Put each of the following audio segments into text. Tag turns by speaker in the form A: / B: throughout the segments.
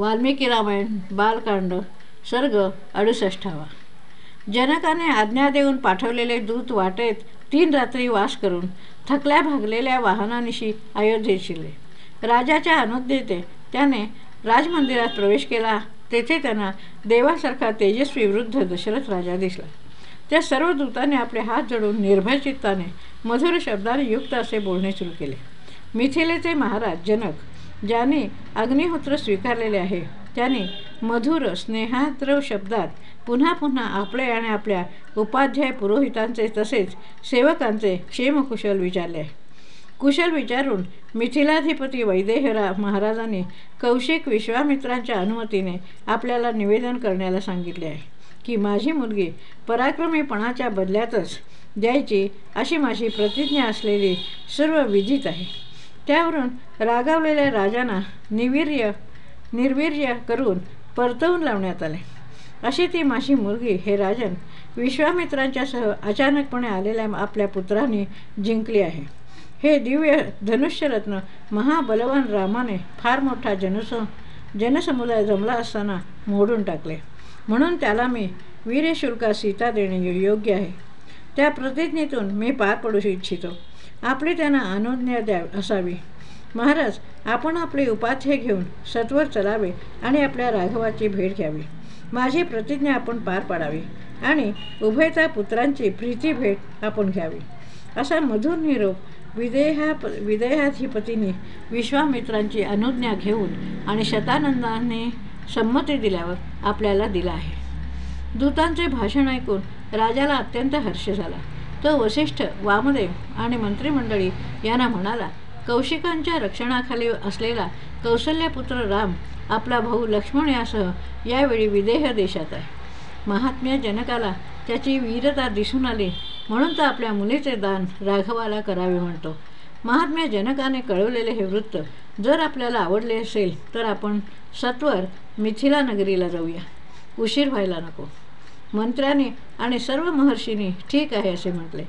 A: वाल्मिकी रामायण बालकांड सर्ग अडुसष्टावा जनकाने आज्ञा देऊन पाठवलेले दूत वाटेत तीन रात्री वास करून थकल्या भागलेल्या वाहनानिशी अयोध्येत शिरले. राजाच्या अनुज्ञेते त्याने राजमंदिरात प्रवेश केला. तेथे त्यांना देवासारखा तेजस्वी वृद्ध दशरथ राजा दिसला. त्या सर्व दूताने आपले हात जोडून निर्भयचित्ताने मधुर शब्दाने युक्त असे बोलणे सुरू केले. मिथिलेचे महाराज जनक ज्याने अग्निहोत्र स्वीकारलेले आहे. त्याने मधुर स्नेहात्रव शब्दात पुन्हा पुन्हा आपले आणि आपल्या उपाध्याय पुरोहितांचे तसेच सेवकांचे क्षेमकुशल विचारले. आहे कुशल विचारून मिथिलाधिपती वैदेहरा महाराजांनी कौशिक विश्वामित्रांच्या अनुमतीने आपल्याला निवेदन करण्याला सांगितले आहे की माझी मुलगी पराक्रमीपणाच्या बदल्यातच द्यायची अशी माझी प्रतिज्ञा असलेली सर्व विदित आहे. त्यावरून रागावलेल्या राजांना निवीर्य निर्वीर्य करून परतवून लावण्यात आले. अशी ती माझी मुलगी हे राजन विश्वामित्रांच्यासह अचानकपणे आलेल्या आपल्या पुत्रांनी जिंकली आहे. हे दिव्य धनुष्यरत्न महाबलवान रामाने फार मोठा जनस जनसमुदाय जमला असताना मोडून टाकले. म्हणून त्याला मी वीरशुल्का सीता देणे योग्य आहे. त्या प्रतिज्ञेतून मी पार पडू इच्छितो. आपली त्यांना अनुज्ञा द्या असावी. महाराज आपण आपले उपाध्य घेऊन सत्वर चलावे आणि आपल्या राघवाची भेट घ्यावी. माझी प्रतिज्ञा आपण पार पाडावी आणि उभयता पुत्रांची प्रीती भेट आपण घ्यावी. असा मधुर निरोप विदेहा विदेहाधिपतीने विश्वामित्रांची अनुज्ञा घेऊन आणि शतानंदाने संमती दिल्यावर आपल्याला दिला आहे. दूतांचे भाषण ऐकून राजाला अत्यंत हर्ष झाला. तो वसिष्ठ वामदेव आणि मंत्रिमंडळी यांना म्हणाला कौशिकांच्या रक्षणाखाली असलेला कौशल्यपुत्र राम आपला भाऊ लक्ष्मण यासह यावेळी विदेह देशात आहे. महात्म्य जनकाला त्याची वीरता दिसून आली म्हणून तर आपल्या मुलीचे दान राघवाला करावे म्हणतो. महात्म्य जनकाने कळवलेले हे वृत्त जर आपल्याला आवडले असेल तर आपण सत्वर मिथिला नगरीला जाऊया. उशीर व्हायला नको. मंत्र्याने आणि सर्व महर्षींनी ठीक आहे असे म्हटले.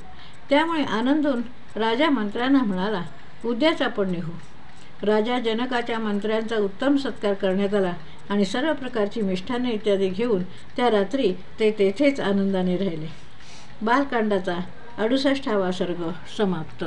A: त्यामुळे आनंदून राजा मंत्र्यांना म्हणाला उद्याच आपण निघू. राजा जनकाच्या मंत्र्यांचा उत्तम सत्कार करण्यात आला आणि सर्व प्रकारची मिष्ठाने इत्यादी घेऊन त्या रात्री ते तेथेच आनंदाने राहिले. बालकांडाचा अडुसष्टावा सर्ग समाप्त.